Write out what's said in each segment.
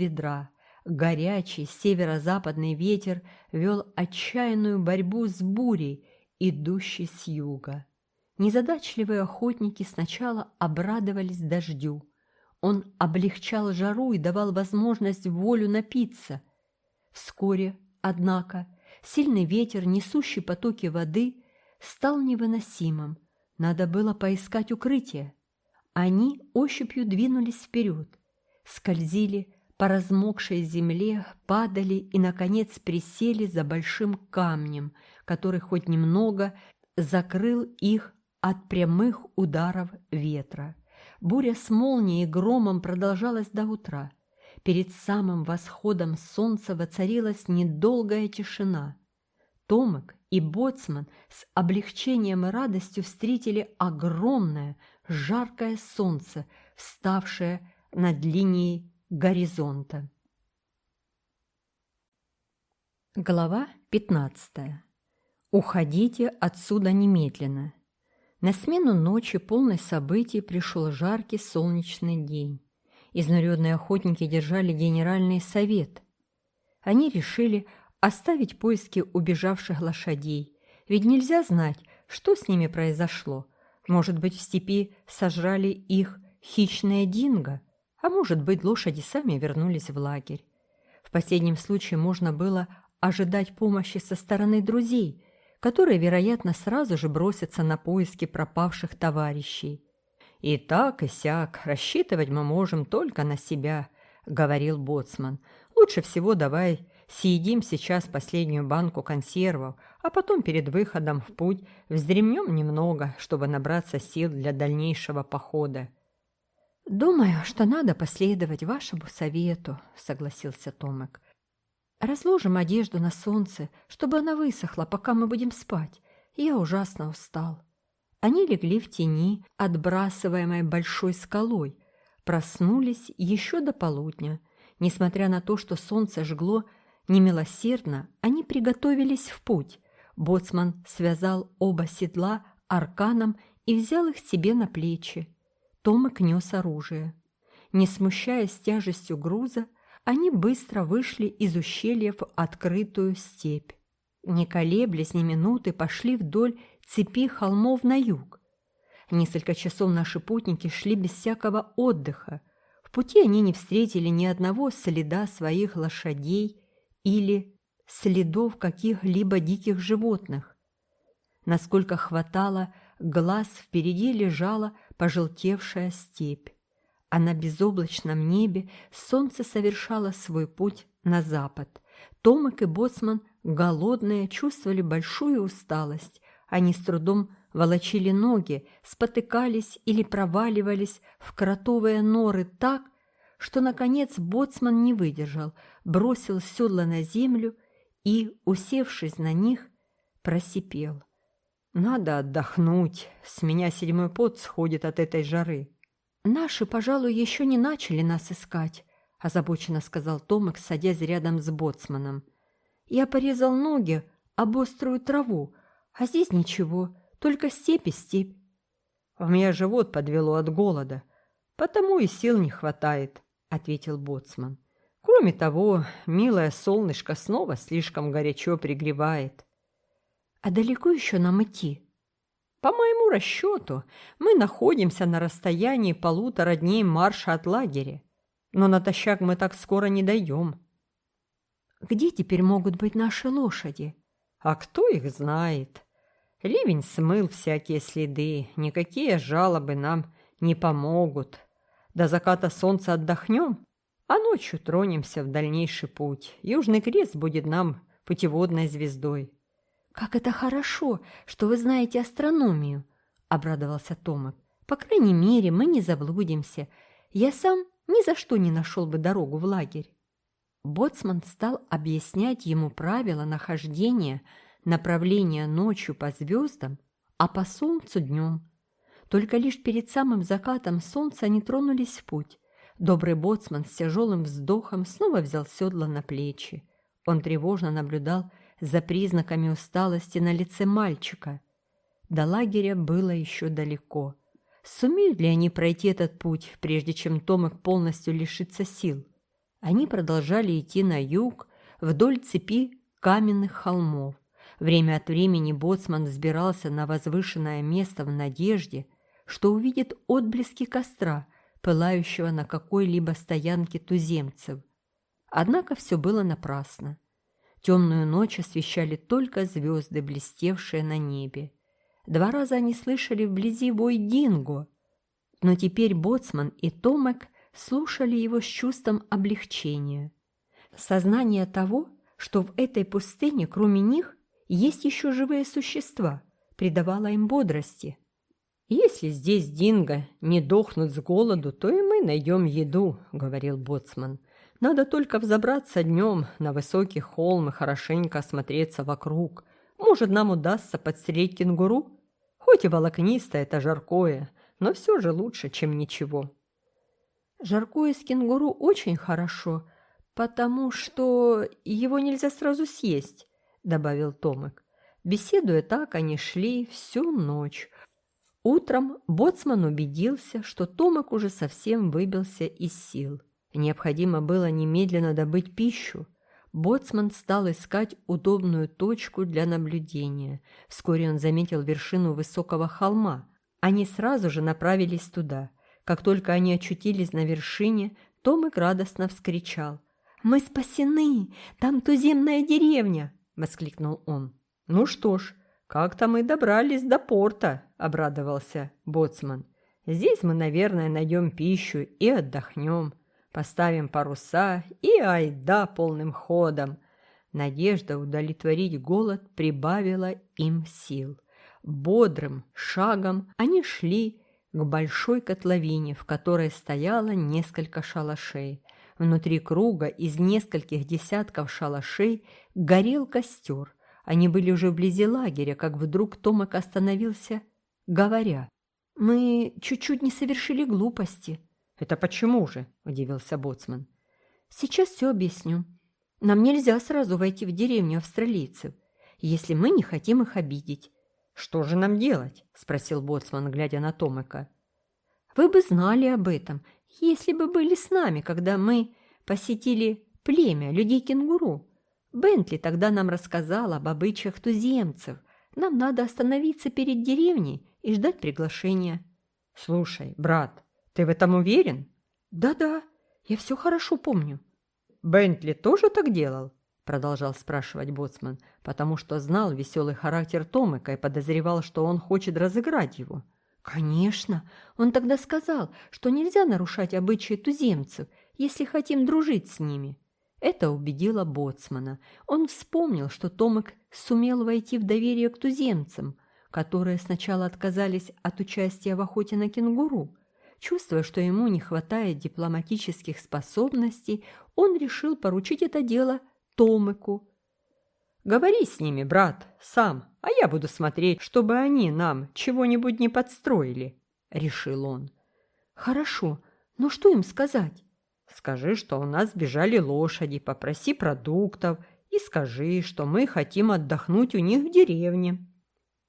ведра. Горячий северо-западный ветер вел отчаянную борьбу с бурей, идущей с юга. Незадачливые охотники сначала обрадовались дождю. Он облегчал жару и давал возможность волю напиться. Вскоре, однако, сильный ветер, несущий потоки воды, стал невыносимым. Надо было поискать укрытие. Они ощупью двинулись вперед, скользили по размокшей земле, падали и, наконец, присели за большим камнем, который хоть немного закрыл их от прямых ударов ветра. Буря с молнией и громом продолжалась до утра. Перед самым восходом солнца воцарилась недолгая тишина. Томик и Боцман с облегчением и радостью встретили огромное, жаркое солнце, вставшее над линией горизонта. Глава 15. Уходите отсюда немедленно. На смену ночи, полной событий, пришел жаркий солнечный день. Изнуренные охотники держали генеральный совет. Они решили оставить поиски убежавших лошадей, ведь нельзя знать, что с ними произошло. Может быть, в степи сожрали их хищные динго, а может быть, лошади сами вернулись в лагерь. В последнем случае можно было ожидать помощи со стороны друзей – которые, вероятно, сразу же бросятся на поиски пропавших товарищей. «И так, и сяк, рассчитывать мы можем только на себя», — говорил Боцман. «Лучше всего давай съедим сейчас последнюю банку консервов, а потом перед выходом в путь вздремнем немного, чтобы набраться сил для дальнейшего похода». «Думаю, что надо последовать вашему совету», — согласился Томик. Разложим одежду на солнце, чтобы она высохла, пока мы будем спать. Я ужасно устал. Они легли в тени, отбрасываемой большой скалой, проснулись еще до полудня. Несмотря на то, что солнце жгло немилосердно, они приготовились в путь. Боцман связал оба седла арканом и взял их себе на плечи. Томик нес оружие. Не смущаясь тяжестью груза, они быстро вышли из ущелья в открытую степь. Не колеблясь ни минуты, пошли вдоль цепи холмов на юг. Несколько часов наши путники шли без всякого отдыха. В пути они не встретили ни одного следа своих лошадей или следов каких-либо диких животных. Насколько хватало, глаз впереди лежала пожелтевшая степь а на безоблачном небе солнце совершало свой путь на запад. Томик и Боцман, голодные, чувствовали большую усталость. Они с трудом волочили ноги, спотыкались или проваливались в кротовые норы так, что, наконец, Боцман не выдержал, бросил седла на землю и, усевшись на них, просипел. «Надо отдохнуть, с меня седьмой пот сходит от этой жары». «Наши, пожалуй, еще не начали нас искать», – озабоченно сказал Томик, садясь рядом с боцманом. «Я порезал ноги об острую траву, а здесь ничего, только степь и степь». «В меня живот подвело от голода, потому и сил не хватает», – ответил боцман. «Кроме того, милое солнышко снова слишком горячо пригревает». «А далеко еще нам идти?» По моему расчету, мы находимся на расстоянии полутора дней марша от лагеря, но натощак мы так скоро не дойдем. Где теперь могут быть наши лошади? А кто их знает? Ливень смыл всякие следы, никакие жалобы нам не помогут. До заката солнца отдохнем, а ночью тронемся в дальнейший путь. Южный крест будет нам путеводной звездой. «Как это хорошо, что вы знаете астрономию!» – обрадовался Томик. «По крайней мере, мы не заблудимся. Я сам ни за что не нашел бы дорогу в лагерь». Боцман стал объяснять ему правила нахождения направления ночью по звездам, а по солнцу днем. Только лишь перед самым закатом солнца они тронулись в путь. Добрый боцман с тяжелым вздохом снова взял седло на плечи. Он тревожно наблюдал за признаками усталости на лице мальчика. До лагеря было еще далеко. Сумеют ли они пройти этот путь, прежде чем Томик полностью лишится сил? Они продолжали идти на юг, вдоль цепи каменных холмов. Время от времени боцман взбирался на возвышенное место в надежде, что увидит отблески костра, пылающего на какой-либо стоянке туземцев. Однако все было напрасно. Темную ночь освещали только звезды, блестевшие на небе. Два раза они слышали вблизи вой динго, но теперь боцман и Томек слушали его с чувством облегчения. Сознание того, что в этой пустыне, кроме них, есть еще живые существа, придавало им бодрости. «Если здесь динго не дохнут с голоду, то и мы найдем еду», — говорил боцман. «Надо только взобраться днем на высокий холм и хорошенько осмотреться вокруг. Может, нам удастся подстереть кенгуру? Хоть и волокнистое это жаркое, но все же лучше, чем ничего». «Жаркое с кенгуру очень хорошо, потому что его нельзя сразу съесть», — добавил Томик. Беседуя так, они шли всю ночь, Утром боцман убедился, что Томак уже совсем выбился из сил. Необходимо было немедленно добыть пищу. Боцман стал искать удобную точку для наблюдения. Вскоре он заметил вершину высокого холма. Они сразу же направились туда. Как только они очутились на вершине, Томик радостно вскричал. «Мы спасены! Там туземная деревня!» — воскликнул он. «Ну что ж, как-то мы добрались до порта!» обрадовался боцман. «Здесь мы, наверное, найдем пищу и отдохнем. Поставим паруса и айда полным ходом». Надежда удовлетворить голод прибавила им сил. Бодрым шагом они шли к большой котловине, в которой стояло несколько шалашей. Внутри круга из нескольких десятков шалашей горел костер. Они были уже вблизи лагеря, как вдруг Томак остановился говоря, «Мы чуть-чуть не совершили глупости». «Это почему же?» – удивился Боцман. «Сейчас все объясню. Нам нельзя сразу войти в деревню австралийцев, если мы не хотим их обидеть». «Что же нам делать?» – спросил Боцман, глядя на Томика. «Вы бы знали об этом, если бы были с нами, когда мы посетили племя людей-кенгуру. Бентли тогда нам рассказал об обычаях туземцев. Нам надо остановиться перед деревней и ждать приглашения. «Слушай, брат, ты в этом уверен?» «Да-да, я все хорошо помню». «Бентли тоже так делал?» продолжал спрашивать боцман, потому что знал веселый характер Томика и подозревал, что он хочет разыграть его. «Конечно, он тогда сказал, что нельзя нарушать обычаи туземцев, если хотим дружить с ними». Это убедило боцмана. Он вспомнил, что Томик сумел войти в доверие к туземцам, которые сначала отказались от участия в охоте на кенгуру. Чувствуя, что ему не хватает дипломатических способностей, он решил поручить это дело Томыку. «Говори с ними, брат, сам, а я буду смотреть, чтобы они нам чего-нибудь не подстроили», — решил он. «Хорошо, но что им сказать?» «Скажи, что у нас бежали лошади, попроси продуктов и скажи, что мы хотим отдохнуть у них в деревне».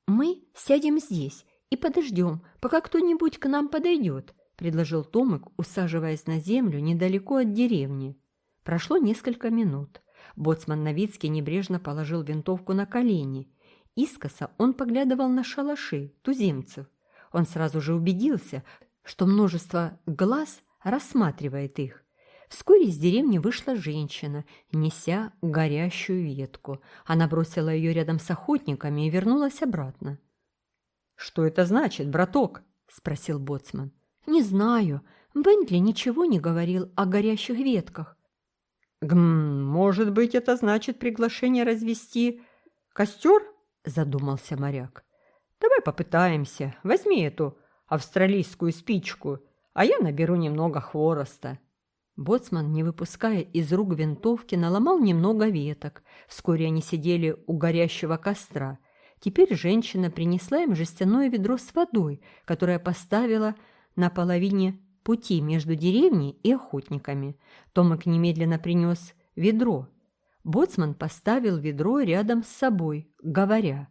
«Мы сядем здесь и подождем, пока кто-нибудь к нам подойдет», предложил Томик, усаживаясь на землю недалеко от деревни. Прошло несколько минут. Боцман Новицкий небрежно положил винтовку на колени. Искоса он поглядывал на шалаши, туземцев. Он сразу же убедился, что множество глаз рассматривает их. Вскоре из деревни вышла женщина, неся горящую ветку. Она бросила ее рядом с охотниками и вернулась обратно. «Что это значит, браток?» – спросил боцман. «Не знаю. Бентли ничего не говорил о горящих ветках». «Гм, может быть, это значит приглашение развести костер?» – задумался моряк. «Давай попытаемся. Возьми эту австралийскую спичку, а я наберу немного хвороста». Боцман, не выпуская из рук винтовки, наломал немного веток. Вскоре они сидели у горящего костра. Теперь женщина принесла им жестяное ведро с водой, которое поставила на половине пути между деревней и охотниками. Томик немедленно принес ведро. Боцман поставил ведро рядом с собой, говоря.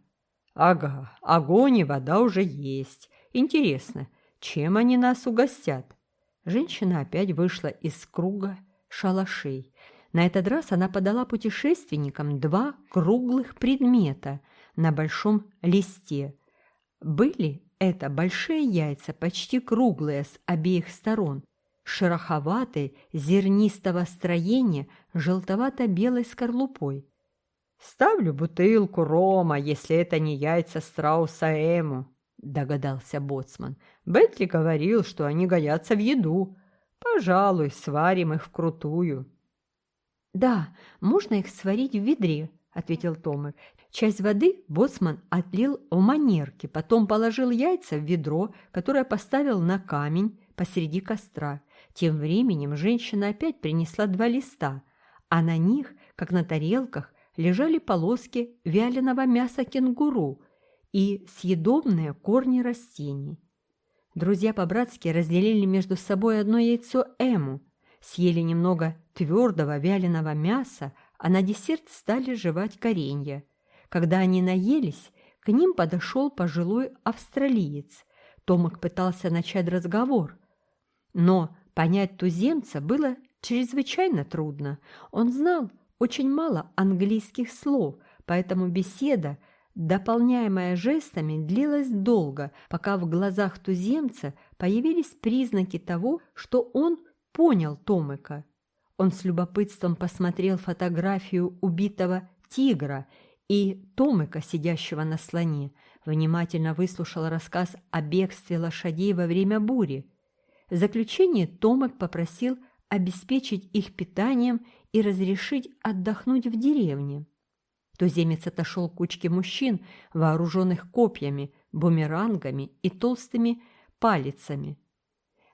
«Ага, огонь и вода уже есть. Интересно, чем они нас угостят?» Женщина опять вышла из круга шалашей. На этот раз она подала путешественникам два круглых предмета на большом листе. Были это большие яйца, почти круглые с обеих сторон, шероховатой, зернистого строения, желтовато-белой скорлупой. «Ставлю бутылку рома, если это не яйца страуса Эму», — догадался боцман. «Бетли говорил, что они годятся в еду. Пожалуй, сварим их вкрутую». «Да, можно их сварить в ведре», — ответил Томик. Часть воды боцман отлил в манерке, потом положил яйца в ведро, которое поставил на камень посреди костра. Тем временем женщина опять принесла два листа, а на них, как на тарелках, лежали полоски вяленого мяса кенгуру и съедобные корни растений. Друзья по-братски разделили между собой одно яйцо Эму, съели немного твердого вяленого мяса, а на десерт стали жевать коренья. Когда они наелись, к ним подошел пожилой австралиец. Томик пытался начать разговор, но понять туземца было чрезвычайно трудно. Он знал очень мало английских слов, поэтому беседа, дополняемая жестами, длилась долго, пока в глазах туземца появились признаки того, что он понял Томыка. Он с любопытством посмотрел фотографию убитого тигра и Томыка, сидящего на слоне, внимательно выслушал рассказ о бегстве лошадей во время бури. В заключение Томик попросил обеспечить их питанием и разрешить отдохнуть в деревне. Туземец отошел к кучке мужчин, вооруженных копьями, бумерангами и толстыми палицами.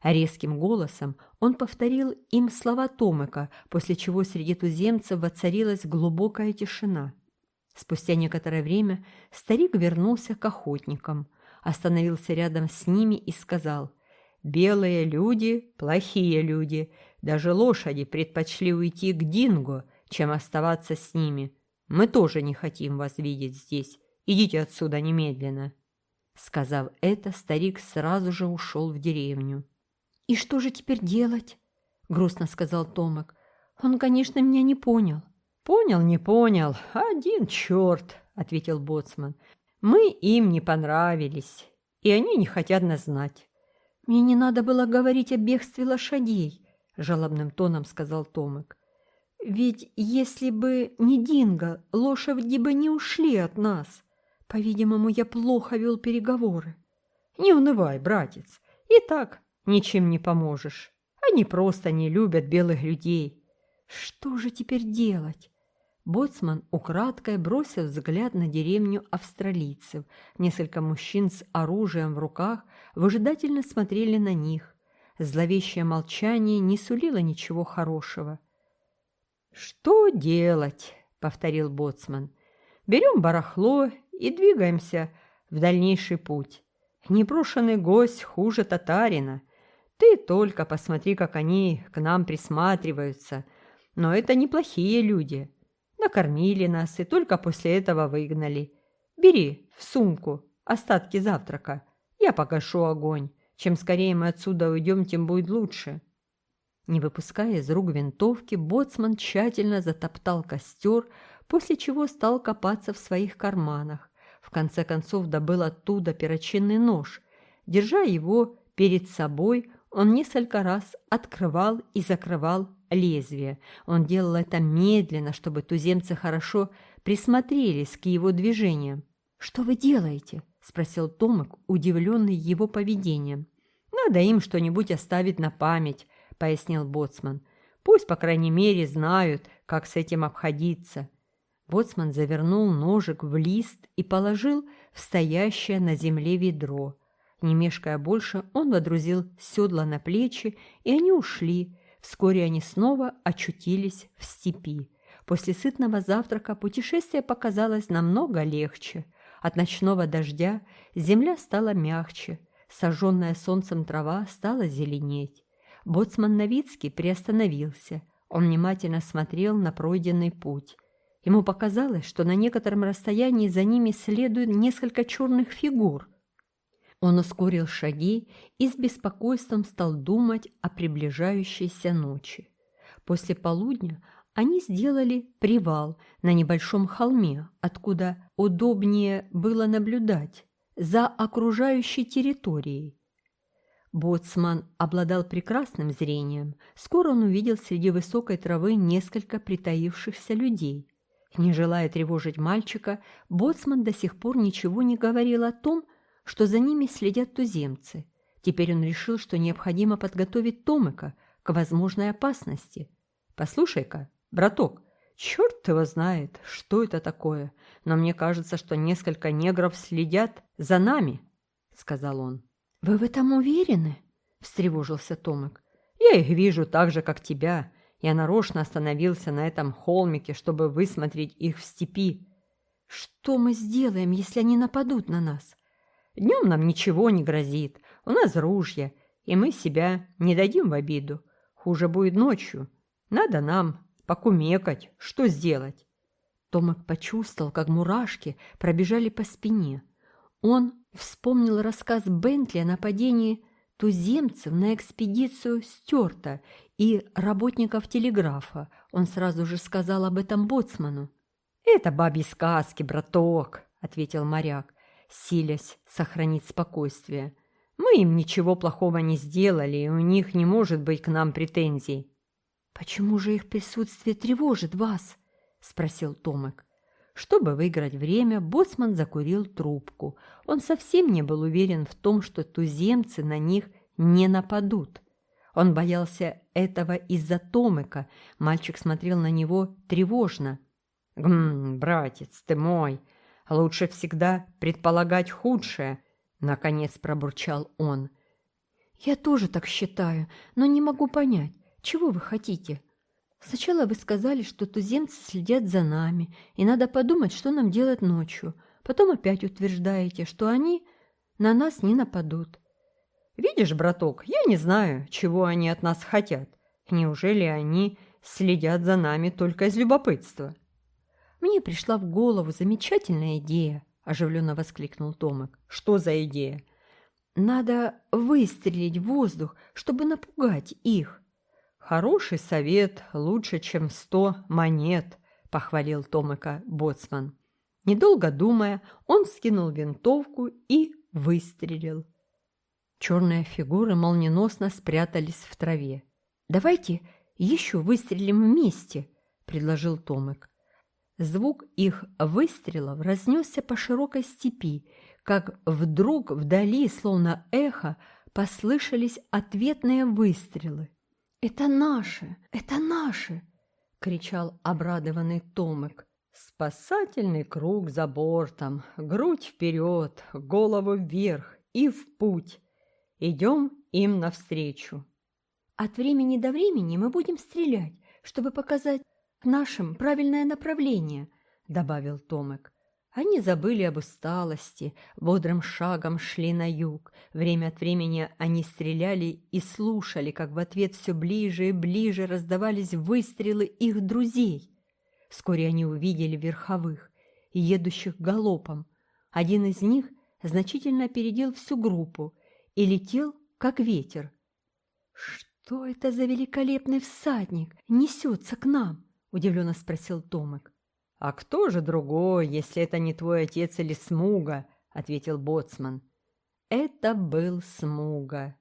Резким голосом он повторил им слова Томыка, после чего среди туземцев воцарилась глубокая тишина. Спустя некоторое время старик вернулся к охотникам, остановился рядом с ними и сказал «Белые люди – плохие люди, даже лошади предпочли уйти к Динго, чем оставаться с ними. Мы тоже не хотим вас видеть здесь. Идите отсюда немедленно». Сказав это, старик сразу же ушел в деревню. «И что же теперь делать?» — грустно сказал Томик. «Он, конечно, меня не понял». «Понял, не понял. Один черт», — ответил Боцман. «Мы им не понравились, и они не хотят нас знать». «Мне не надо было говорить о бегстве лошадей», – жалобным тоном сказал Томик. «Ведь если бы не Динго, лошади бы не ушли от нас. По-видимому, я плохо вел переговоры». «Не унывай, братец, и так ничем не поможешь. Они просто не любят белых людей». «Что же теперь делать?» Боцман украдкой бросил взгляд на деревню австралийцев. Несколько мужчин с оружием в руках выжидательно смотрели на них. Зловещее молчание не сулило ничего хорошего. «Что делать?» — повторил боцман. «Берем барахло и двигаемся в дальнейший путь. Непрошенный гость хуже татарина. Ты только посмотри, как они к нам присматриваются. Но это неплохие люди. Накормили нас и только после этого выгнали. Бери в сумку остатки завтрака. Я погашу огонь. Чем скорее мы отсюда уйдем, тем будет лучше». Не выпуская из рук винтовки, боцман тщательно затоптал костер, после чего стал копаться в своих карманах. В конце концов добыл оттуда перочинный нож. Держа его перед собой, он несколько раз открывал и закрывал лезвие. Он делал это медленно, чтобы туземцы хорошо присмотрелись к его движениям. «Что вы делаете?» – спросил Томик, удивленный его поведением. «Надо им что-нибудь оставить на память», – пояснил Боцман. «Пусть, по крайней мере, знают, как с этим обходиться». Боцман завернул ножик в лист и положил в стоящее на земле ведро. Не мешкая больше, он водрузил седла на плечи, и они ушли. Вскоре они снова очутились в степи. После сытного завтрака путешествие показалось намного легче – от ночного дождя земля стала мягче, сожженная солнцем трава стала зеленеть. Боцман Новицкий приостановился. Он внимательно смотрел на пройденный путь. Ему показалось, что на некотором расстоянии за ними следует несколько черных фигур. Он ускорил шаги и с беспокойством стал думать о приближающейся ночи. После полудня они сделали привал на небольшом холме, откуда удобнее было наблюдать за окружающей территорией. Боцман обладал прекрасным зрением. Скоро он увидел среди высокой травы несколько притаившихся людей. Не желая тревожить мальчика, Боцман до сих пор ничего не говорил о том, что за ними следят туземцы. Теперь он решил, что необходимо подготовить Томыка к возможной опасности. «Послушай-ка, браток, черт его знает, что это такое, но мне кажется, что несколько негров следят за нами», — сказал он. «Вы в этом уверены?» – встревожился Томик. «Я их вижу так же, как тебя. Я нарочно остановился на этом холмике, чтобы высмотреть их в степи». «Что мы сделаем, если они нападут на нас?» «Днем нам ничего не грозит. У нас ружья, и мы себя не дадим в обиду. Хуже будет ночью. Надо нам покумекать, что сделать». Томик почувствовал, как мурашки пробежали по спине. Он вспомнил рассказ Бентли о нападении туземцев на экспедицию Стюарта и работников телеграфа. Он сразу же сказал об этом боцману. «Это бабьи сказки, браток», — ответил моряк, силясь сохранить спокойствие. «Мы им ничего плохого не сделали, и у них не может быть к нам претензий». «Почему же их присутствие тревожит вас?» — спросил Томек. Чтобы выиграть время, боцман закурил трубку. Он совсем не был уверен в том, что туземцы на них не нападут. Он боялся этого из-за Томыка. Мальчик смотрел на него тревожно. «Гм, братец ты мой, лучше всегда предполагать худшее», — наконец пробурчал он. «Я тоже так считаю, но не могу понять, чего вы хотите?» Сначала вы сказали, что туземцы следят за нами, и надо подумать, что нам делать ночью. Потом опять утверждаете, что они на нас не нападут. Видишь, браток, я не знаю, чего они от нас хотят. Неужели они следят за нами только из любопытства? Мне пришла в голову замечательная идея, оживленно воскликнул Томик. Что за идея? Надо выстрелить в воздух, чтобы напугать их. «Хороший совет лучше, чем сто монет», – похвалил Томыка боцман. Недолго думая, он скинул винтовку и выстрелил. Черные фигуры молниеносно спрятались в траве. «Давайте еще выстрелим вместе», – предложил Томик. Звук их выстрелов разнесся по широкой степи, как вдруг вдали, словно эхо, послышались ответные выстрелы. «Это наши! Это наши!» — кричал обрадованный Томик. «Спасательный круг за бортом, грудь вперед, голову вверх и в путь. Идем им навстречу». «От времени до времени мы будем стрелять, чтобы показать нашим правильное направление», — добавил Томик. Они забыли об усталости, бодрым шагом шли на юг. Время от времени они стреляли и слушали, как в ответ все ближе и ближе раздавались выстрелы их друзей. Вскоре они увидели верховых, едущих галопом. Один из них значительно опередил всю группу и летел, как ветер. «Что это за великолепный всадник несется к нам?» – удивленно спросил Томик. «А кто же другой, если это не твой отец или Смуга?» – ответил Боцман. Это был Смуга.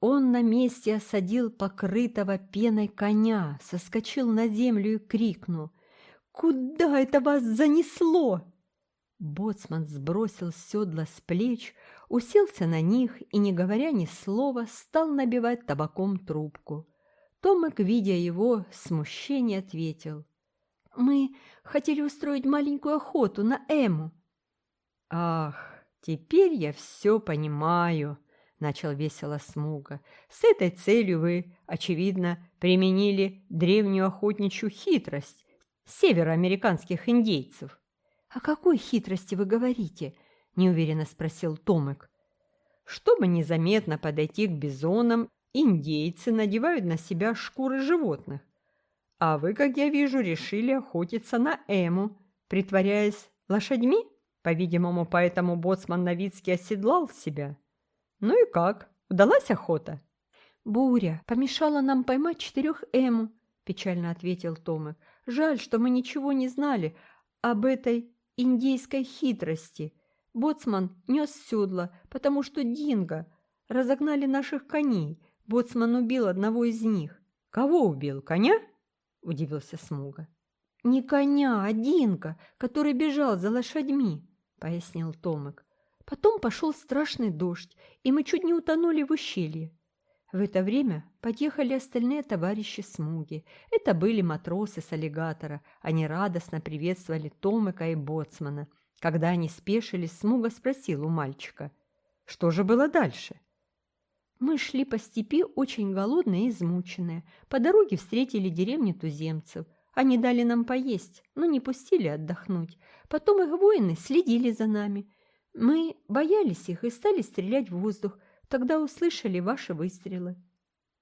Он на месте осадил покрытого пеной коня, соскочил на землю и крикнул. «Куда это вас занесло?» Боцман сбросил седла с плеч, уселся на них и, не говоря ни слова, стал набивать табаком трубку. Томик, видя его, смущение ответил. Мы хотели устроить маленькую охоту на Эму. Ах, теперь я все понимаю, начал весело Смуга. С этой целью вы, очевидно, применили древнюю охотничью хитрость североамериканских индейцев. О какой хитрости вы говорите? неуверенно спросил Томик. Чтобы незаметно подойти к бизонам, индейцы надевают на себя шкуры животных. А вы, как я вижу, решили охотиться на Эму, притворяясь лошадьми? По-видимому, поэтому боцман Новицкий оседлал себя. Ну и как? Удалась охота? Буря помешала нам поймать четырех Эму, – печально ответил Томик. «Жаль, что мы ничего не знали об этой индейской хитрости. Боцман нес седла, потому что Динго разогнали наших коней. Боцман убил одного из них. Кого убил? Коня? Удивился Смуга. Не коня, а Динго, который бежал за лошадьми, пояснил Томик. Потом пошел страшный дождь, и мы чуть не утонули в ущелье. В это время подъехали остальные товарищи Смуги. Это были матросы с аллигатора. Они радостно приветствовали Томика и Боцмана. Когда они спешились, Смуга спросил у мальчика, что же было дальше? Мы шли по степи очень голодные и измученные. По дороге встретили деревню туземцев. Они дали нам поесть, но не пустили отдохнуть. Потом их воины следили за нами. Мы боялись их и стали стрелять в воздух – Тогда услышали ваши выстрелы.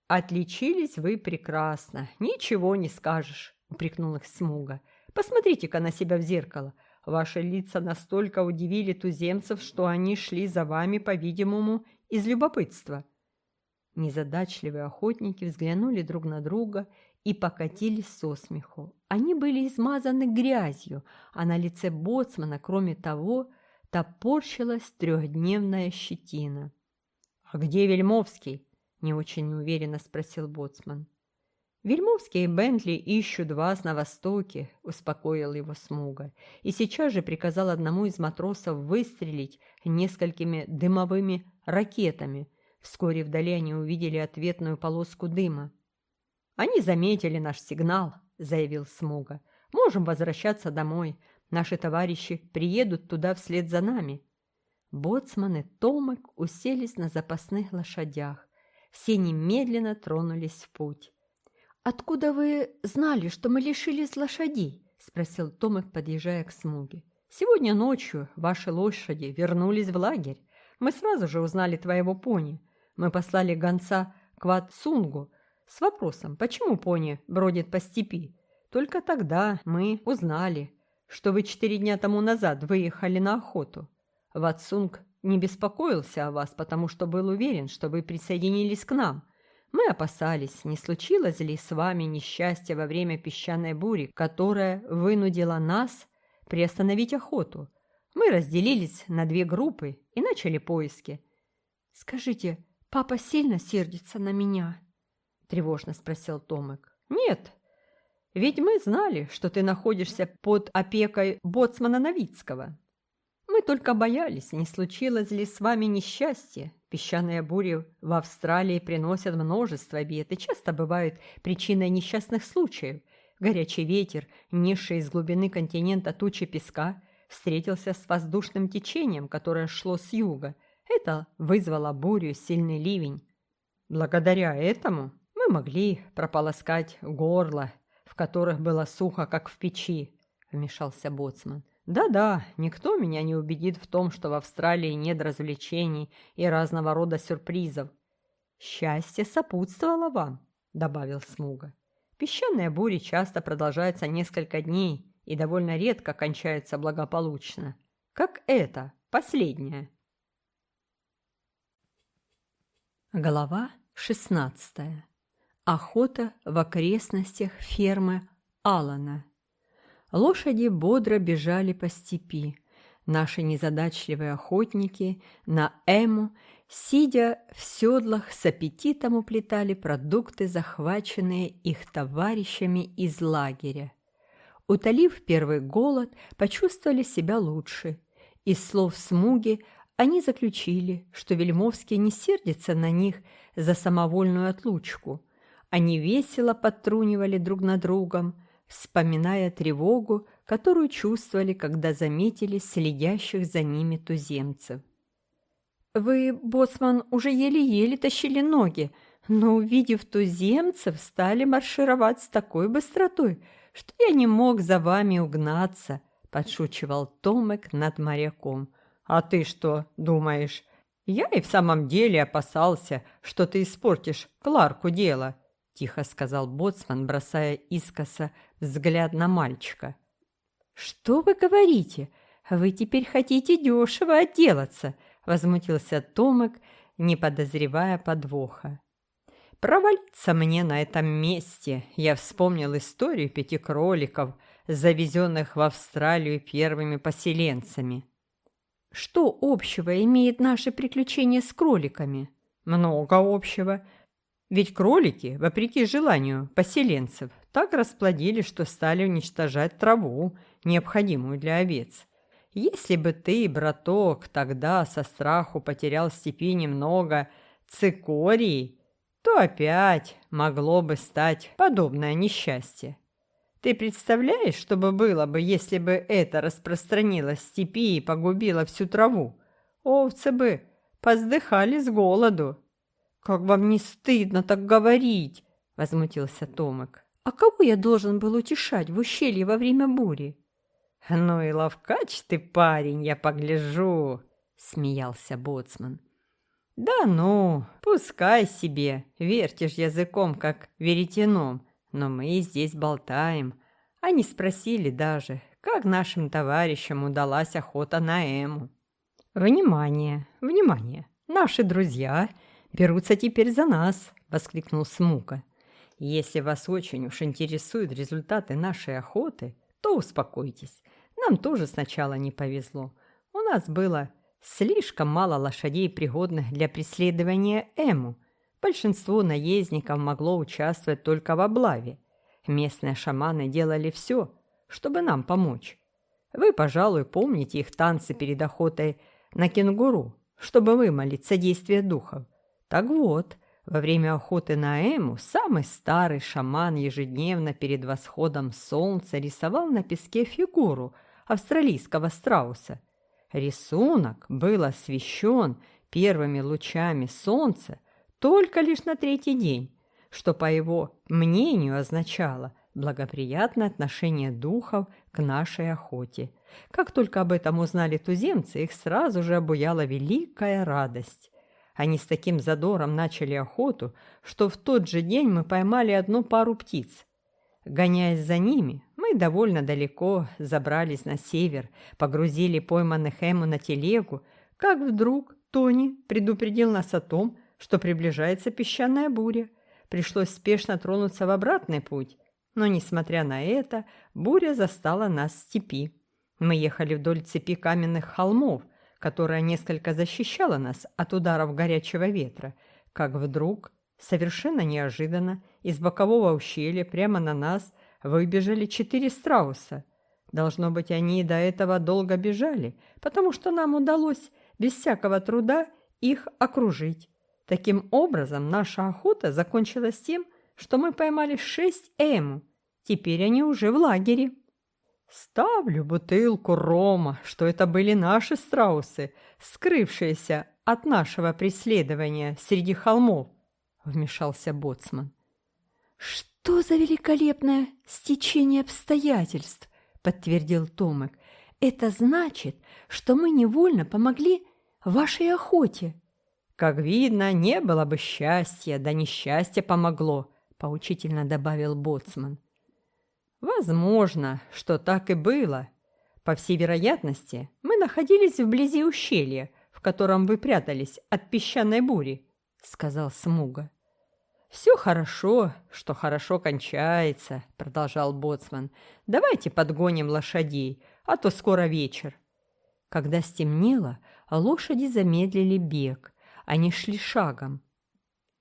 «Отличились вы прекрасно, ничего не скажешь», — упрекнул их Смуга. «Посмотрите-ка на себя в зеркало. Ваши лица настолько удивили туземцев, что они шли за вами, по-видимому, из любопытства». Незадачливые охотники взглянули друг на друга и покатились со смеху. Они были измазаны грязью, а на лице боцмана, кроме того, топорщилась трехдневная щетина. «А где Вельмовский?» – не очень уверенно спросил Боцман. «Вельмовский и Бентли ищут вас на востоке», – успокоил его Смуга, и сейчас же приказал одному из матросов выстрелить несколькими дымовыми ракетами. Вскоре вдали они увидели ответную полоску дыма. «Они заметили наш сигнал», – заявил Смуга. «Можем возвращаться домой. Наши товарищи приедут туда вслед за нами». Боцман и Томик уселись на запасных лошадях. Все немедленно тронулись в путь. «Откуда вы знали, что мы лишились лошадей?» – спросил Томик, подъезжая к смуге. «Сегодня ночью ваши лошади вернулись в лагерь. Мы сразу же узнали твоего пони. Мы послали гонца к Ватсунгу с вопросом, почему пони бродит по степи. Только тогда мы узнали, что вы четыре дня тому назад выехали на охоту. Ватсунг не беспокоился о вас, потому что был уверен, что вы присоединились к нам. Мы опасались, не случилось ли с вами несчастье во время песчаной бури, которая вынудила нас приостановить охоту. Мы разделились на две группы и начали поиски. «Скажите, папа сильно сердится на меня?» – тревожно спросил Томик. «Нет, ведь мы знали, что ты находишься под опекой боцмана Новицкого. Мы только боялись, не случилось ли с вами несчастье. Песчаные бури в Австралии приносят множество бед и часто бывают причиной несчастных случаев. Горячий ветер, несший из глубины континента тучи песка, встретился с воздушным течением, которое шло с юга. Это вызвало бурю, сильный ливень. Благодаря этому мы могли прополоскать горло, в которых было сухо, как в печи, вмешался боцман. Да-да, никто меня не убедит в том, что в Австралии нет развлечений и разного рода сюрпризов. Счастье сопутствовало вам, добавил Смуга. Песчаные бури часто продолжаются несколько дней и довольно редко кончаются благополучно. Как это, последняя. Глава 16. Охота в окрестностях фермы Алана. Лошади бодро бежали по степи. Наши незадачливые охотники на Эму, сидя в седлах, с аппетитом уплетали продукты, захваченные их товарищами из лагеря. Утолив первый голод, почувствовали себя лучше. Из слов Смуги они заключили, что Вельмовский не сердится на них за самовольную отлучку. Они весело подтрунивали друг над другом – вспоминая тревогу, которую чувствовали, когда заметили следящих за ними туземцев. «Вы, боцман, уже еле-еле тащили ноги, но, увидев туземцев, стали маршировать с такой быстротой, что я не мог за вами угнаться», — подшучивал Томек над моряком. «А ты что думаешь? Я и в самом деле опасался, что ты испортишь Кларку дело», — тихо сказал боцман, бросая искоса взгляд на мальчика. «Что вы говорите? Вы теперь хотите дешево отделаться!» – возмутился Томик, не подозревая подвоха. Провалиться мне на этом месте. Я вспомнил историю пяти кроликов, завезенных в Австралию первыми поселенцами. Что общего имеет наше приключение с кроликами? Много общего. Ведь кролики, вопреки желанию поселенцев, так расплодили, что стали уничтожать траву, необходимую для овец. Если бы ты, браток, тогда со страху потерял в степи немного цикорий, то опять могло бы стать подобное несчастье. Ты представляешь, что бы было бы, если бы это распространилось в степи и погубило всю траву? Овцы бы поздыхали с голоду. «Как вам не стыдно так говорить?» – возмутился Томик. «А кого я должен был утешать в ущелье во время бури?» «Ну и ловкач ты, парень, я погляжу!» – смеялся боцман. «Да ну, пускай себе, вертишь языком, как веретеном, но мы здесь болтаем. Они спросили даже, как нашим товарищам удалась охота на Эму. «Внимание, внимание! Наши друзья берутся теперь за нас!» – воскликнул Смука. «Если вас очень уж интересуют результаты нашей охоты, то успокойтесь. Нам тоже сначала не повезло. У нас было слишком мало лошадей, пригодных для преследования Эму. Большинство наездников могло участвовать только в облаве. Местные шаманы делали все, чтобы нам помочь. Вы, пожалуй, помните их танцы перед охотой на кенгуру, чтобы вымолить содействие духов. Так вот, во время охоты на Эму самый старый шаман ежедневно перед восходом солнца рисовал на песке фигуру австралийского страуса. Рисунок был освещен первыми лучами солнца только лишь на третий день, что, по его мнению, означало благоприятное отношение духов к нашей охоте. Как только об этом узнали туземцы, их сразу же обуяла великая радость. Они с таким задором начали охоту, что в тот же день мы поймали одну пару птиц. Гоняясь за ними, мы довольно далеко забрались на север, погрузили пойманных Эму на телегу, как вдруг Тони предупредил нас о том, что приближается песчаная буря. Пришлось спешно тронуться в обратный путь, но, несмотря на это, буря застала нас в степи. Мы ехали вдоль цепи каменных холмов, которая несколько защищала нас от ударов горячего ветра, как вдруг, совершенно неожиданно, из бокового ущелья прямо на нас выбежали четыре страуса. Должно быть, они до этого долго бежали, потому что нам удалось без всякого труда их окружить. Таким образом, наша охота закончилась тем, что мы поймали шесть эму. Теперь они уже в лагере. Ставлю бутылку рома, что это были наши страусы, скрывшиеся от нашего преследования среди холмов, вмешался боцман. Что за великолепное стечение обстоятельств, подтвердил Томик. Это значит, что мы невольно помогли вашей охоте. Как видно, не было бы счастья, да несчастье помогло, поучительно добавил боцман. Возможно, что так и было. По всей вероятности, мы находились вблизи ущелья, в котором вы прятались от песчаной бури, сказал Смуга. «Все хорошо, что хорошо кончается», — продолжал боцман. «Давайте подгоним лошадей, а то скоро вечер». Когда стемнело, лошади замедлили бег — они шли шагом.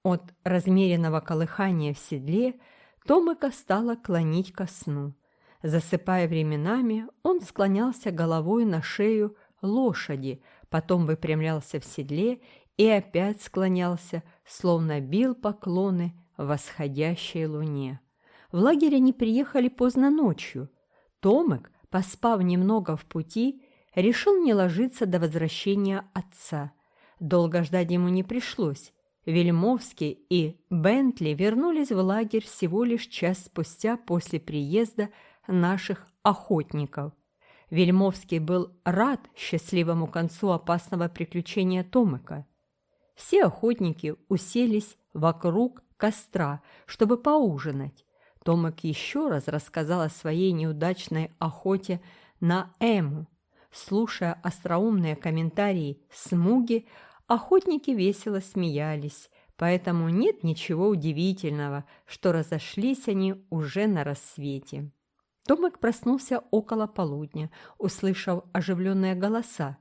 От размеренного колыхания в седле Томыка стало клонить ко сну. Засыпая временами, он склонялся головой на шею лошади, потом выпрямлялся в седле и опять склонялся, словно бил поклоны восходящей луне. В лагерь они приехали поздно ночью. Томик, поспав немного в пути, решил не ложиться до возвращения отца. Долго ждать ему не пришлось. Вельмовский и Бентли вернулись в лагерь всего лишь час спустя после приезда наших охотников. Вельмовский был рад счастливому концу опасного приключения Томыка. Все охотники уселись вокруг костра, чтобы поужинать. Томик еще раз рассказал о своей неудачной охоте на Эму. Слушая остроумные комментарии Смуги, Охотники весело смеялись, поэтому нет ничего удивительного, что разошлись они уже на рассвете. Томик проснулся около полудня, услышав оживленные голоса.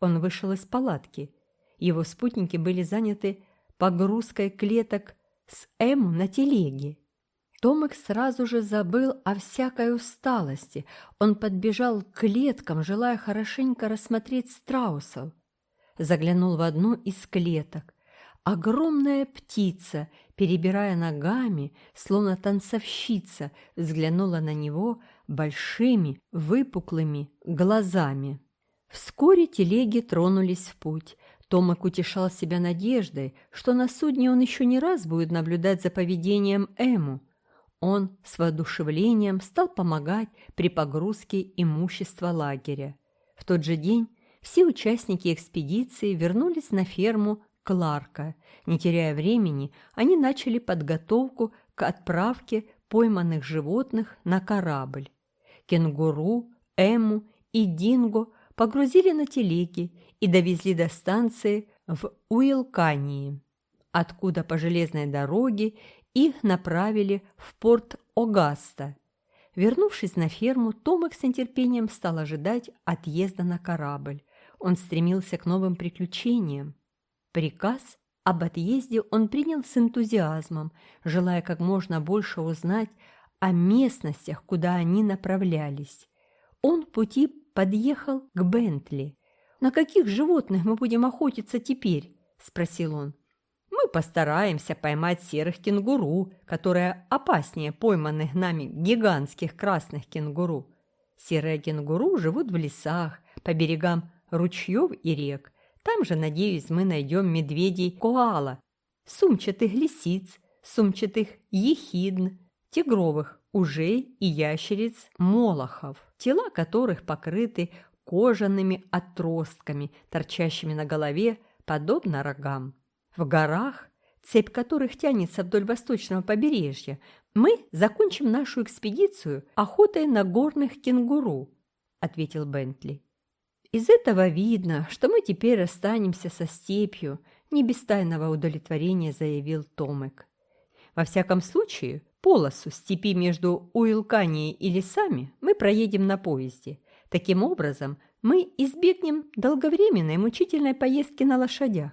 Он вышел из палатки. Его спутники были заняты погрузкой клеток с М на телеге. Томик сразу же забыл о всякой усталости. Он подбежал к клеткам, желая хорошенько рассмотреть страусов. Заглянул в одну из клеток. Огромная птица, перебирая ногами, словно танцовщица, взглянула на него большими выпуклыми глазами. Вскоре телеги тронулись в путь. Томик утешал себя надеждой, что на судне он еще не раз будет наблюдать за поведением Эму. Он с воодушевлением стал помогать при погрузке имущества лагеря. В тот же день все участники экспедиции вернулись на ферму Кларка. Не теряя времени, они начали подготовку к отправке пойманных животных на корабль. Кенгуру, Эму и Динго погрузили на телеги и довезли до станции в Уилкании, откуда по железной дороге их направили в порт Огаста. Вернувшись на ферму, Томик с нетерпением стал ожидать отъезда на корабль. Он стремился к новым приключениям. Приказ об отъезде он принял с энтузиазмом, желая как можно больше узнать о местностях, куда они направлялись. Он в пути подъехал к Бентли. «На каких животных мы будем охотиться теперь?» – спросил он. Мы постараемся поймать серых кенгуру, которые опаснее пойманных нами гигантских красных кенгуру. Серые кенгуру живут в лесах, по берегам ручьев и рек. Там же, надеюсь, мы найдем медведей-коала, сумчатых лисиц, сумчатых ехидн, тигровых ужей и ящериц-молохов, тела которых покрыты кожаными отростками, торчащими на голове, подобно рогам. В горах, цепь которых тянется вдоль восточного побережья, мы закончим нашу экспедицию охотой на горных кенгуру, ответил Бентли. Из этого видно, что мы теперь расстанемся со степью, не без тайного удовлетворения заявил Томек. Во всяком случае, полосу степи между Уилканией и лесами мы проедем на поезде. Таким образом, мы избегнем долговременной мучительной поездки на лошадях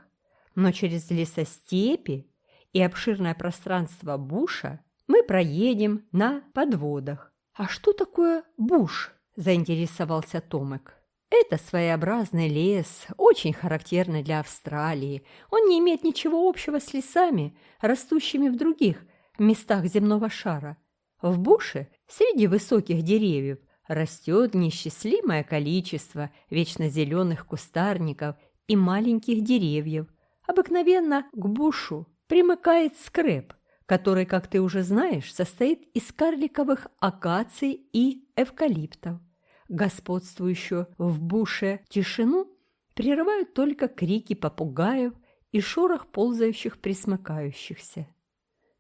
но через лесостепи и обширное пространство буша мы проедем на подводах. «А что такое буш?» – заинтересовался Томек. Это своеобразный лес, очень характерный для Австралии. Он не имеет ничего общего с лесами, растущими в других местах земного шара. В буше, среди высоких деревьев, растет несчислимое количество вечно зеленых кустарников и маленьких деревьев, Обыкновенно к бушу примыкает скреп, который, как ты уже знаешь, состоит из карликовых акаций и эвкалиптов. Господствующую в буше тишину прерывают только крики попугаев и шорох ползающих присмыкающихся.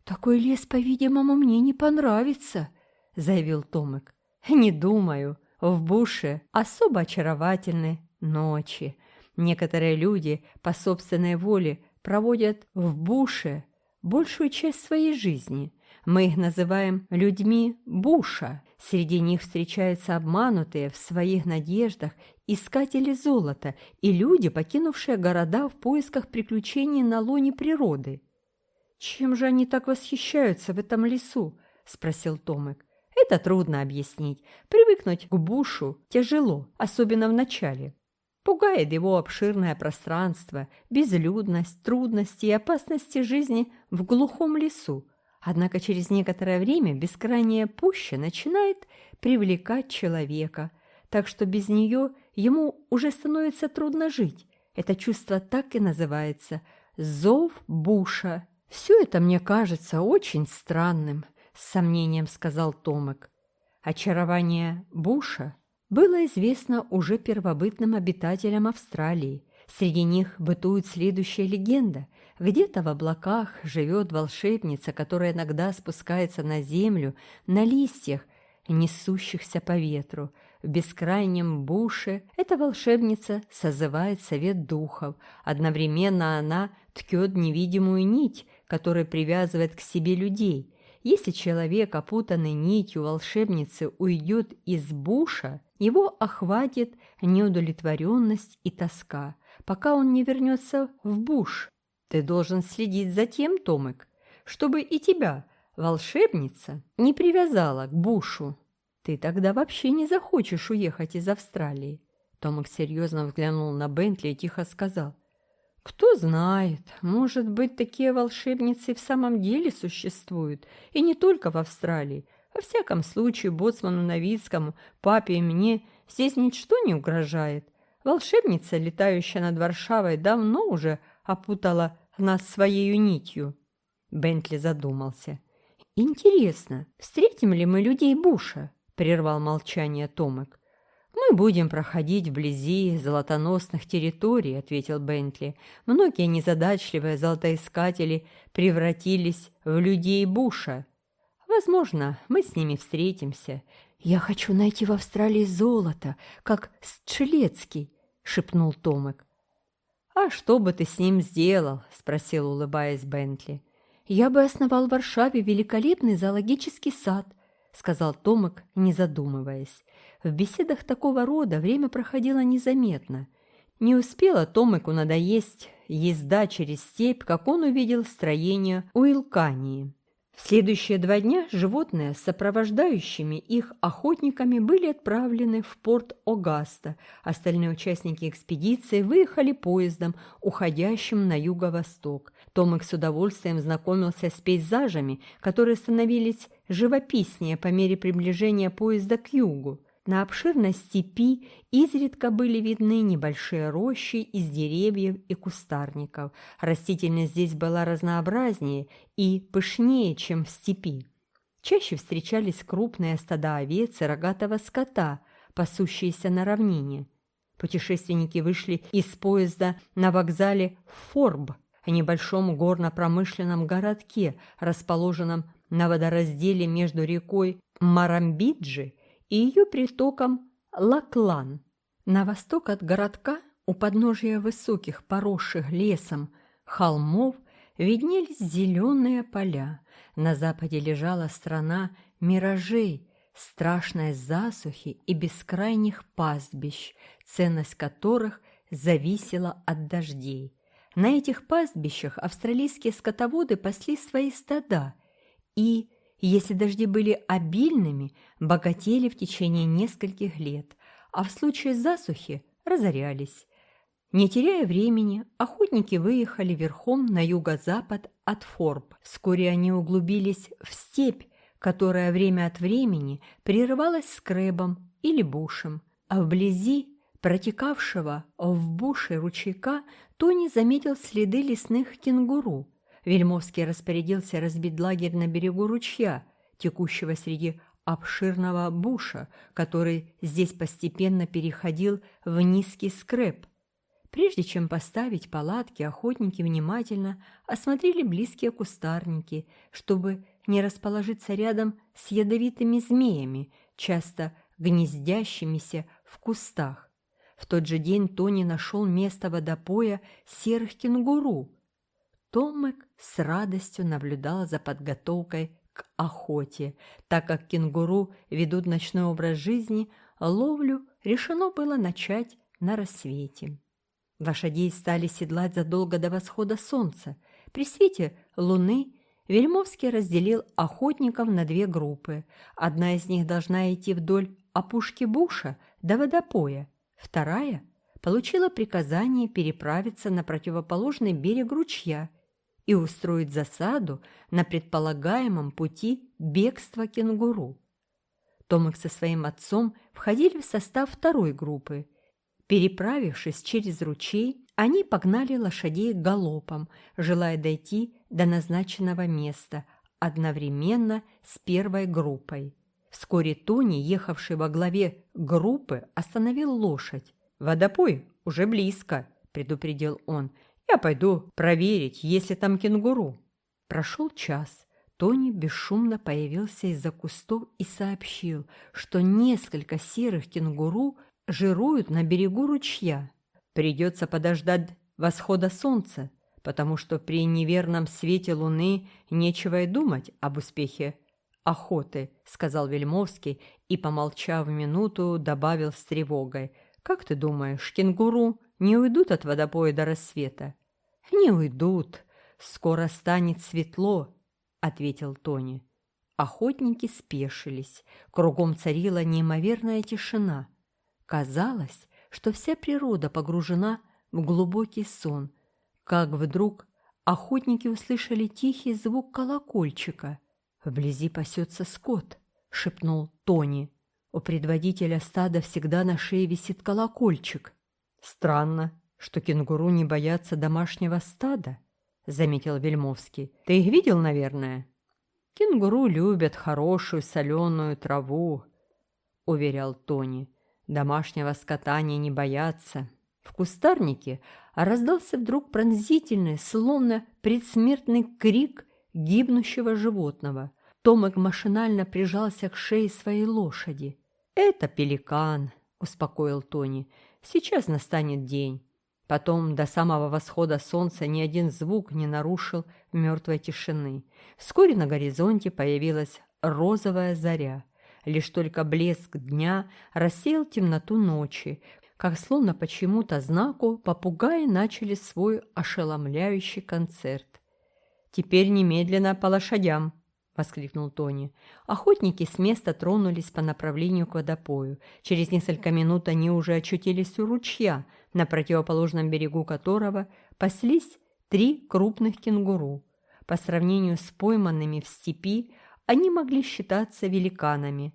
«Такой лес, по-видимому, мне не понравится», — заявил Томик. «Не думаю. В буше особо очаровательны ночи, Некоторые люди по собственной воле проводят в буше большую часть своей жизни. Мы их называем людьми буша. Среди них встречаются обманутые в своих надеждах искатели золота и люди, покинувшие города в поисках приключений на лоне природы. «Чем же они так восхищаются в этом лесу?» – спросил Томик. «Это трудно объяснить. Привыкнуть к бушу тяжело, особенно в начале. Пугает его обширное пространство, безлюдность, трудности и опасности жизни в глухом лесу. Однако через некоторое время бескрайняя пуща начинает привлекать человека, так что без нее ему уже становится трудно жить. Это чувство так и называется «зов Буша». «Все это мне кажется очень странным», — с сомнением сказал Томек. Очарование Буша — было известно уже первобытным обитателям Австралии. Среди них бытует следующая легенда. Где-то в облаках живет волшебница, которая иногда спускается на землю на листьях, несущихся по ветру. В бескрайнем буше эта волшебница созывает совет духов. Одновременно она ткет невидимую нить, который привязывает к себе людей. Если человек, опутанный нитью волшебницы, уйдет из буша, его охватит неудовлетворенность и тоска, пока он не вернется в буш. Ты должен следить за тем, Томик, чтобы и тебя, волшебница, не привязала к бушу. Ты тогда вообще не захочешь уехать из Австралии. Томик серьезно взглянул на Бентли и тихо сказал. Кто знает, может быть, такие волшебницы в самом деле существуют, и не только в Австралии. Во всяком случае, боцману Новицкому, папе и мне здесь ничто не угрожает. Волшебница, летающая над Варшавой, давно уже опутала нас своей нитью. Бентли задумался. «Интересно, встретим ли мы людей Буша?» – прервал молчание Томек. «Мы будем проходить вблизи золотоносных территорий», — ответил Бентли. «Многие незадачливые золотоискатели превратились в людей Буша. Возможно, мы с ними встретимся. Я хочу найти в Австралии золото, как Стрелецкий», — шепнул Томек. «А что бы ты с ним сделал?» — спросил, улыбаясь Бентли. «Я бы основал в Варшаве великолепный зоологический сад», — сказал Томек, не задумываясь. В беседах такого рода время проходило незаметно. Не успела Томику надоесть езда через степь, как он увидел строение у Илкании. В следующие два дня животные с сопровождающими их охотниками были отправлены в порт Огаста. Остальные участники экспедиции выехали поездом, уходящим на юго-восток. Томик с удовольствием знакомился с пейзажами, которые становились живописнее по мере приближения поезда к югу. На обширной степи изредка были видны небольшие рощи из деревьев и кустарников. Растительность здесь была разнообразнее и пышнее, чем в степи. Чаще встречались крупные стада овец и рогатого скота, пасущиеся на равнине. Путешественники вышли из поезда на вокзале Форб, небольшом горно-промышленном городке, расположенном на водоразделе между рекой Марамбиджи и ее притоком Лаклан. На восток от городка, у подножия высоких, поросших лесом холмов, виднелись зеленые поля. На западе лежала страна миражей, страшной засухи и бескрайних пастбищ, ценность которых зависела от дождей. На этих пастбищах австралийские скотоводы пасли свои стада и если дожди были обильными, богатели в течение нескольких лет, а в случае засухи разорялись. Не теряя времени, охотники выехали верхом на юго-запад от Форб. Вскоре они углубились в степь, которая время от времени прерывалась скребом или бушем, а вблизи протекавшего в буше ручейка Тони заметил следы лесных кенгуру – Вельмовский распорядился разбить лагерь на берегу ручья, текущего среди обширного буша, который здесь постепенно переходил в низкий скреп. Прежде чем поставить палатки, охотники внимательно осмотрели близкие кустарники, чтобы не расположиться рядом с ядовитыми змеями, часто гнездящимися в кустах. В тот же день Тони нашел место водопоя серых кенгуру, Томек с радостью наблюдал за подготовкой к охоте. Так как кенгуру ведут ночной образ жизни, ловлю решено было начать на рассвете. Лошадей стали седлать задолго до восхода солнца. При свете луны Вельмовский разделил охотников на две группы. Одна из них должна идти вдоль опушки буша до водопоя, вторая получила приказание переправиться на противоположный берег ручья – и устроить засаду на предполагаемом пути бегства кенгуру. Томик со своим отцом входили в состав второй группы. Переправившись через ручей, они погнали лошадей галопом, желая дойти до назначенного места одновременно с первой группой. Вскоре Тони, ехавший во главе группы, остановил лошадь. «Водопой уже близко», – предупредил он. Я пойду проверить, есть ли там кенгуру. Прошел час. Тони бесшумно появился из-за кустов и сообщил, что несколько серых кенгуру жируют на берегу ручья. Придется подождать восхода солнца, потому что при неверном свете луны нечего и думать об успехе охоты», — сказал Вельмовский и, помолчав минуту, добавил с тревогой. «Как ты думаешь, кенгуру не уйдут от водопоя до рассвета?» «Не уйдут. Скоро станет светло», — ответил Тони. Охотники спешились. Кругом царила неимоверная тишина. Казалось, что вся природа погружена в глубокий сон, как вдруг охотники услышали тихий звук колокольчика. «Вблизи пасется скот», — шепнул Тони. «У предводителя стада всегда на шее висит колокольчик». «Странно, что кенгуру не боятся домашнего стада», — заметил Вельмовский. «Ты их видел, наверное?» «Кенгуру любят хорошую соленую траву», — уверял Тони. «Домашнего скота они не боятся». В кустарнике раздался вдруг пронзительный, словно предсмертный крик гибнущего животного. Томик машинально прижался к шее своей лошади. «Это пеликан», — успокоил Тони. «Сейчас настанет день». Потом до самого восхода солнца ни один звук не нарушил мертвой тишины. Вскоре на горизонте появилась розовая заря. Лишь только блеск дня рассеял темноту ночи, как словно почему-то знаку попугаи начали свой ошеломляющий концерт. «Теперь немедленно по лошадям!» — воскликнул Тони. Охотники с места тронулись по направлению к водопою. Через несколько минут они уже очутились у ручья, на противоположном берегу которого паслись три крупных кенгуру. По сравнению с пойманными в степи, они могли считаться великанами.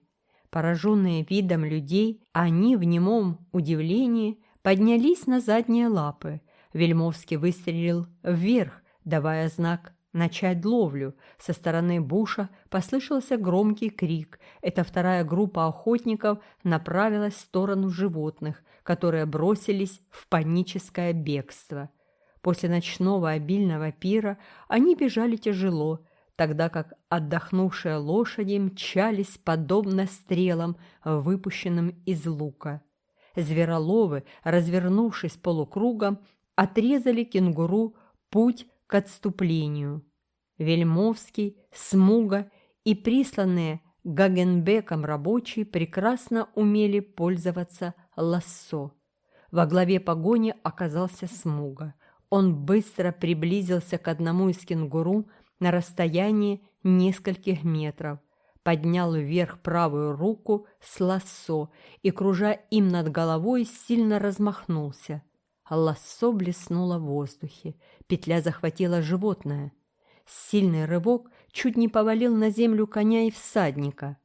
Пораженные видом людей, они в немом удивлении поднялись на задние лапы. Вельмовский выстрелил вверх, давая знак начать ловлю. Со стороны буша послышался громкий крик. Эта вторая группа охотников направилась в сторону животных, которые бросились в паническое бегство. После ночного обильного пира они бежали тяжело, тогда как отдохнувшие лошади мчались подобно стрелам, выпущенным из лука. Звероловы, развернувшись полукругом, отрезали кенгуру путь к отступлению. Вельмовский, Смуга и присланные Гагенбеком рабочие прекрасно умели пользоваться лассо. Во главе погони оказался Смуга. Он быстро приблизился к одному из кенгуру на расстоянии нескольких метров, поднял вверх правую руку с лассо и, кружа им над головой, сильно размахнулся. Лассо блеснуло в воздухе, петля захватила животное. Сильный рывок чуть не повалил на землю коня и всадника.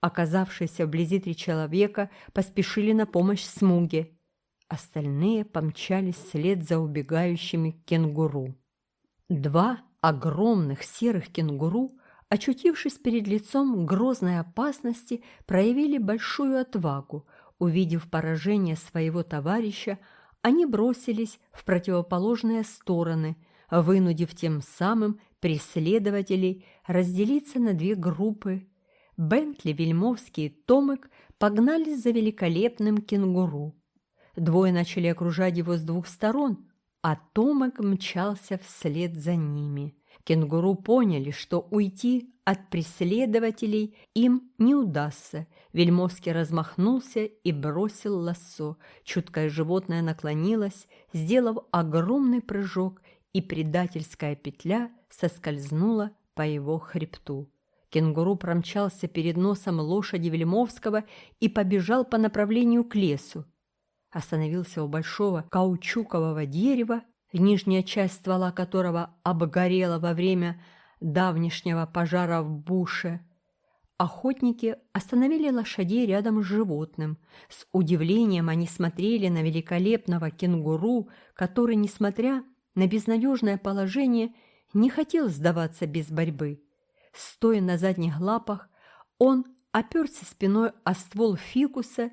Оказавшиеся вблизи три человека поспешили на помощь Смуге. Остальные помчались вслед за убегающими кенгуру. Два огромных серых кенгуру, очутившись перед лицом грозной опасности, проявили большую отвагу. Увидев поражение своего товарища, они бросились в противоположные стороны, вынудив тем самым преследователей разделиться на две группы. Бентли, Вельмовский и Томек погнались за великолепным кенгуру. Двое начали окружать его с двух сторон, а Томек мчался вслед за ними. Кенгуру поняли, что уйти от преследователей им не удастся. Вельмовский размахнулся и бросил лассо. Чуткое животное наклонилось, сделав огромный прыжок, и предательская петля соскользнула по его хребту. Кенгуру промчался перед носом лошади Вельмовского и побежал по направлению к лесу. Остановился у большого каучукового дерева, нижняя часть ствола которого обгорела во время давнишнего пожара в буше. Охотники остановили лошадей рядом с животным. С удивлением они смотрели на великолепного кенгуру, который, несмотря на безнадежное положение, не хотел сдаваться без борьбы. Стоя на задних лапах, он оперся спиной о ствол фикуса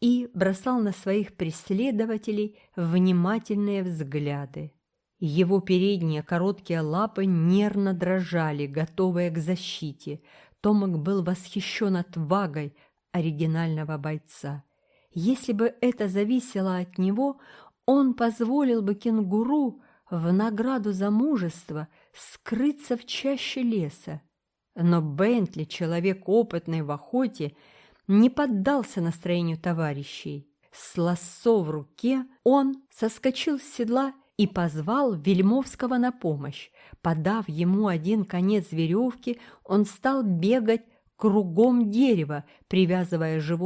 и бросал на своих преследователей внимательные взгляды. Его передние короткие лапы нервно дрожали, готовые к защите. Томак был восхищен отвагой оригинального бойца. Если бы это зависело от него, он позволил бы кенгуру в награду за мужество скрыться в чаще леса. Но Бентли, человек опытный в охоте, не поддался настроению товарищей. С лассо в руке он соскочил с седла и позвал Вельмовского на помощь. Подав ему один конец веревки, он стал бегать кругом дерева, привязывая живот